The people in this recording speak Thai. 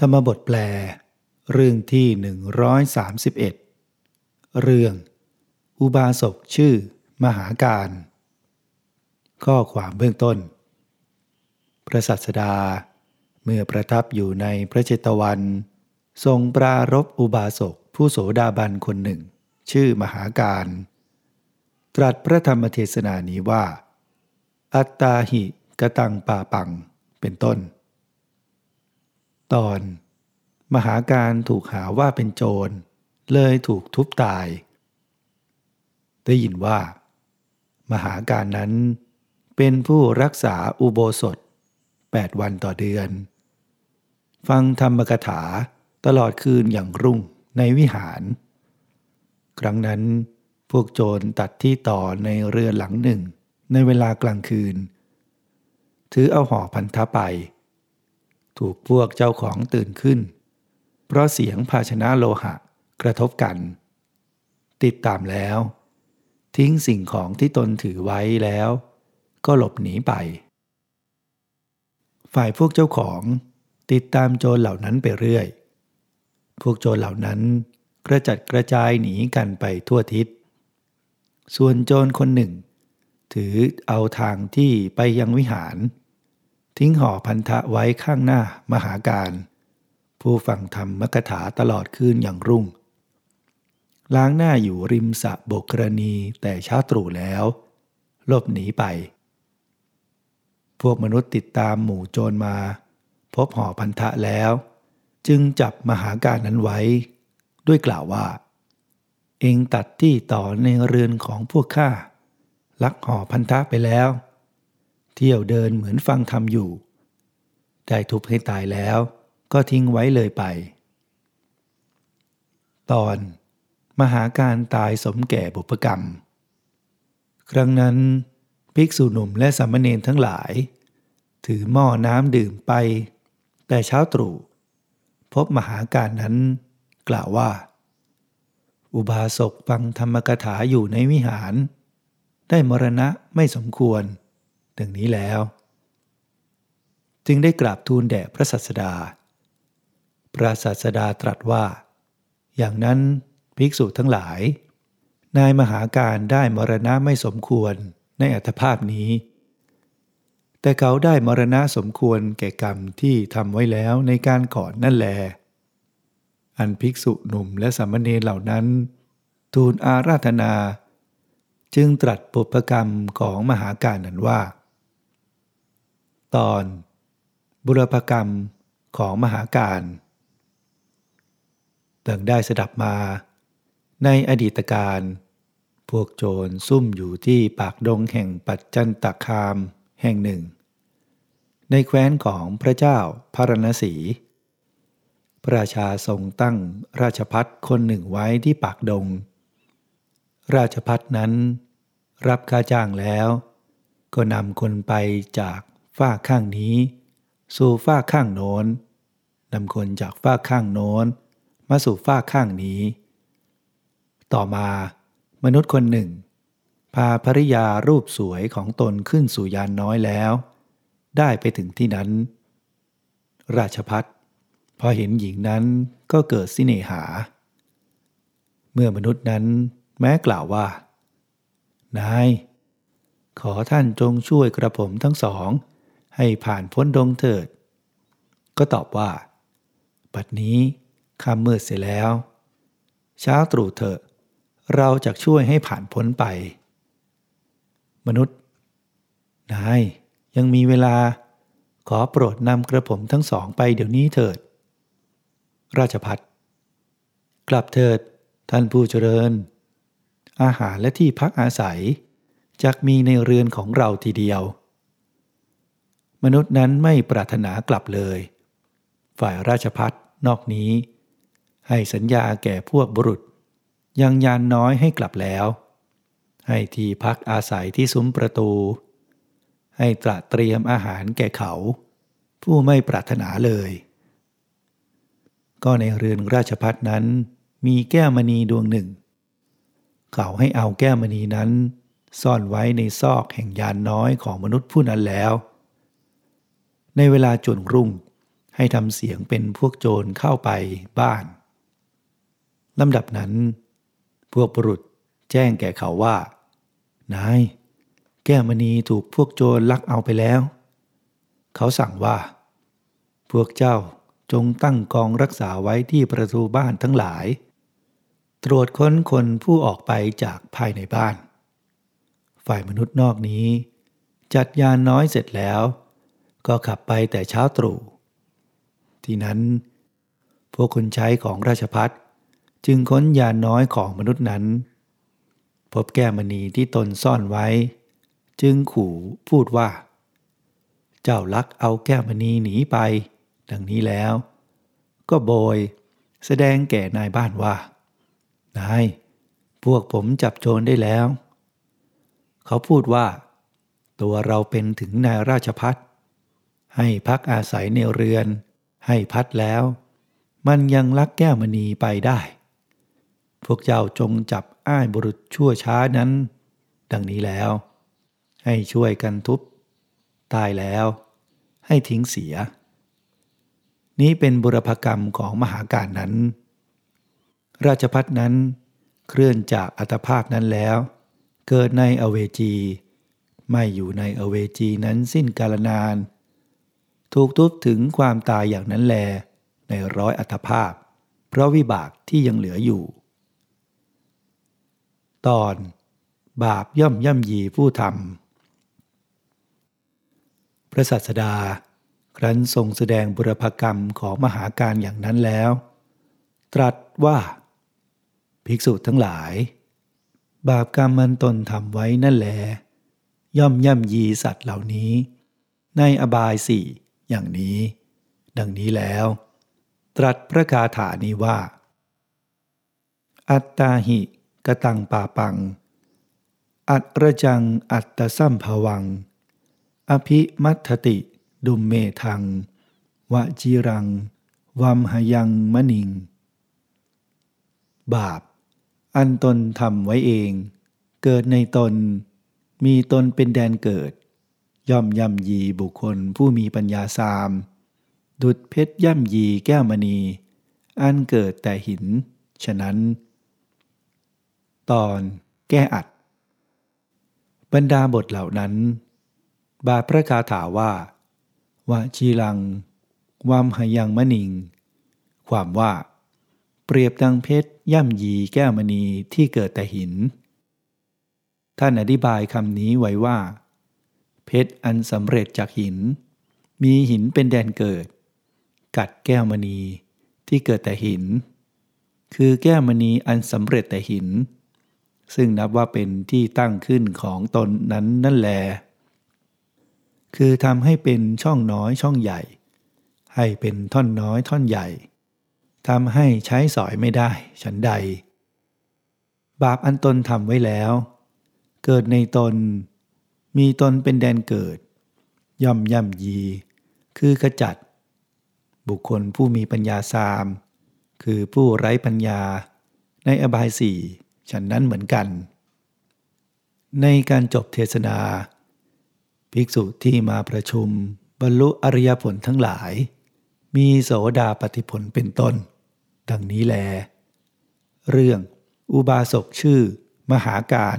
ธรรมบทแปล เรื่องที่ 131 เรื่อง อุบาสกชื่อมหาการ ข้อความเบื้องต้น พระสัสดา เมื่อประทับอยู่ในพระเจตวัน ทรงปรารบอุบาสกผู้โสดาบันคนหนึ่ง ชื่อมหาการ ตรัสพระธรรมเทศนานี้ว่า อัตตาหิกตังปาปัง เป็นต้น ตอนมหาการถูกหาว่าเป็นโจร เลยถูกทุบตาย ได้ยินว่า มหาการนั้นเป็นผู้รักษาอุโบสถ 8 วันต่อเดือน ฟังธรรมกถาตลอดคืนอย่างรุ่งในวิหาร ครั้งนั้นพวกโจรตัดที่ต่อในเรือหลังหนึ่งในเวลากลางคืน ถือเอาห่อพันธะไป ถูกพวกเจ้าของตื่นขึ้น เพราะเสียงภาชนะโลหะกระทบกัน ติดตามแล้ว ทิ้งสิ่งของที่ตนถือไว้แล้ว ก็หลบหนีไป ฝ่ายพวกเจ้าของติดตามโจรเหล่านั้นไปเรื่อย พวกโจรเหล่านั้นกระจัดกระจายหนีกันไปทั่วทิศ ส่วนโจรคนหนึ่ง ถือเอาทางที่ไปยังวิหาร ทิ้งห่อพันธะไว้ข้างหน้ามหาการ ผู้ฟังธรรมมกถาตลอดคืนอย่างรุ่ง ล้างหน้าอยู่ริมสะโบกรณีแต่เช้าตรู่แล้วลบหนีไป พวกมนุษย์ติดตามหมู่โจรมา พบห่อพันธะแล้ว จึงจับมหาการนั้นไว้ ด้วยกล่าวว่า เองตัดที่ต่อในเรือนของพวกข้าลักห่อพันธะไปแล้ว ที่ยวเดินเหมือนฟังธรรมอยู่ ได้ทุบให้ตายแล้วก็ทิ้งไว้เลยไป ตอน มหาการตายสมแก่บุพกรรม ครั้งนั้น ภิกษุหนุ่มและสามเณรทั้งหลาย ถือหม้อน้ำดื่มไป แต่เช้าตรู่พบมหาการนั้นกล่าวว่า อุบาสกฟังธรรมกถาอยู่ในวิหาร ได้มรณะไม่สมควร ดังนี้แล้ว จึงได้กราบทูลแด่พระสัสดา พระสัสดาตรัสว่า อย่างนั้นภิกษุทั้งหลาย นายมหาการได้มรณะไม่สมควรในอัตภาพนี้ แต่เขาได้มรณะสมควรแก่กรรมที่ทำไว้แล้วในการก่อนนั่นแล อันภิกษุหนุ่มและสามเณรเหล่านั้น ทูลอาราธนา จึงตรัสปุพกรรมของมหาการนั้นว่า ตอนบุรพกรรมของมหาการดังได้สดับมา ในอดีตการ พวกโจรซุ่มอยู่ที่ปากดงแห่งปัจจันตคามแห่งหนึ่ง ในแคว้นของพระเจ้าพารณสี พระราชาทรงตั้งราชพัฒคนหนึ่งไว้ที่ปากดง ราชพัฒนั้นรับค่าจ้างแล้ว ก็นำคนไปจาก ฝ้าข้างนี้ สู่ฝ้าข้างโน้นนำคนจากฝ้าข้างโน้น มาสู่ฝ้าข้างนี้ ต่อมามนุษย์คนหนึ่ง พาภริยารูปสวยของตนขึ้นสู่ยานน้อยแล้ว ได้ไปถึงที่นั้น ราชพัฒพอเห็นหญิงนั้นก็เกิดสิเนหา เมื่อมนุษย์นั้นแม้กล่าวว่า นาย ขอท่านจงช่วยกระผมทั้งสอง ให้ผ่านพ้นดงเถิด ก็ตอบว่า บัดนี้ค่ำมืดเสียแล้ว เช้าตรู่เถอะ เราจะช่วยให้ผ่านพ้นไป มนุษย์ นาย ยังมีเวลา ขอโปรดนำกระผมทั้งสองไปเดี๋ยวนี้เถิด ราชพัฒกลับเถิด ท่านผู้เจริญ อาหารและที่พักอาศัยจะมีในเรือนของเราทีเดียว มนุษย์นั้นไม่ปรารถนากลับเลย ฝ่ายราชพัฒนอกนี้ ให้สัญญาแก่พวกบุรุษ ยังยานน้อยให้กลับแล้ว ให้ที่พักอาศัยที่ซุ้มประตู ให้ตระเตรียมอาหารแก่เขา ผู้ไม่ปรารถนาเลย ก็ในเรือนราชพัฒนั้น มีแก้วมณีดวงหนึ่ง เขาให้เอาแก้วมณีนั้น ซ่อนไว้ในซอกแห่งยานน้อยของมนุษย์ผู้นั้นแล้ว ในเวลาจวนรุ่ง ให้ทำเสียงเป็นพวกโจรเข้าไปบ้านลำดับนั้นพวกบุรุษแจ้งแก่เขาว่า นาย แก้มณีถูกพวกโจรลักเอาไปแล้ว เขาสั่งว่า พวกเจ้าจงตั้งกองรักษาไว้ที่ประตูบ้านทั้งหลาย ตรวจค้นคนผู้ออกไปจากภายในบ้าน ฝ่ายมนุษย์นอกนี้ จัดยานน้อยเสร็จแล้ว ก็ขับไปแต่เช้าตรู่ ที่นั้น พวกคนใช้ของราชพัฒจึงค้นยานน้อยของมนุษย์นั้น พบแก้มณีที่ตนซ่อนไว้ จึงขู่พูดว่า เจ้าลักเอาแก้มณีหนีไป ดังนี้แล้ว ก็โบย แสดงแก่นายบ้านว่า นาย พวกผมจับโจรได้แล้ว เขาพูดว่า ตัวเราเป็นถึงนายราชพัฒ ให้พักอาศัยในเรือน ให้พัดแล้ว มันยังลักแก้วมณีไปได้ พวกเจ้าจงจับอ้ายบุรุษชั่วช้านั้น ดังนี้แล้ว ให้ช่วยกันทุบ ตายแล้ว ให้ทิ้งเสีย นี้เป็นบุรพกรรมของมหาการนั้น ราชพัฒนั้นเคลื่อนจากอัตภาพนั้นแล้ว เกิดในอเวจี ไม่อยู่ในอเวจีนั้นสิ้นกาลนาน ถูกทุบถึงความตายอย่างนั้นแล ในร้อยอัตภาพ เพราะวิบากที่ยังเหลืออยู่ ตอนบาปย่อมย่ำยีผู้ทำพระสัสดา ครั้นทรงแสดงบุรพกรรมของมหาการอย่างนั้นแล้ว ตรัสว่า ภิกษุทั้งหลาย บาปกรรมมันตนทำไว้นั่นแล ย่อมย่ำยีสัตว์เหล่านี้ ในอบายสี่ อย่างนี้ ดังนี้แล้ว ตรัสพระคาถานี้ว่า อัตตาหิ กตังปาปัง อัตระจังอัตตสัมภวัง อภิมัตติดุมเมทัง วจีรัง วัมหยังมะนิง บาป อันตนทำไว้เอง เกิดในตน มีตนเป็นแดนเกิด ย่อมย่ำยีบุคคลผู้มีปัญญาสาม ดุดเพชรย่ำยีแก้วมณี อันเกิดแต่หิน ฉะนั้น ตอนแก้อัด บรรดาบทเหล่านั้น บาพระคาถาว่าวาชีลัง วามหยังมะนิง ความว่า เปรียบดังเพชรย่ำยีแก้วมณีที่เกิดแต่หิน ท่านอธิบายคำนี้ไว้ว่า เพชรอันสำเร็จจากหิน มีหินเป็นแดนเกิด กัดแก้วมณีที่เกิดแต่หิน คือแก้วมณีอันสำเร็จแต่หิน ซึ่งนับว่าเป็นที่ตั้งขึ้นของตนนั้นนั่นแล คือทำให้เป็นช่องน้อยช่องใหญ่ ให้เป็นท่อนน้อยท่อนใหญ่ทำให้ใช้สอยไม่ได้ ฉันใด บาปอันตนทำไว้แล้ว เกิดในตน มีตนเป็นแดนเกิด ย่อมย่ำยี คือขจัด บุคคลผู้มีปัญญาสาม คือผู้ไร้ปัญญา ในอบายสี่ฉันนั้นเหมือนกัน ในการจบเทศนา ภิกษุที่มาประชุมบรรลุอริยผลทั้งหลาย มีโสดาปฏิผลเป็นต้น ดังนี้แล เรื่องอุบาสกชื่อ มหาการ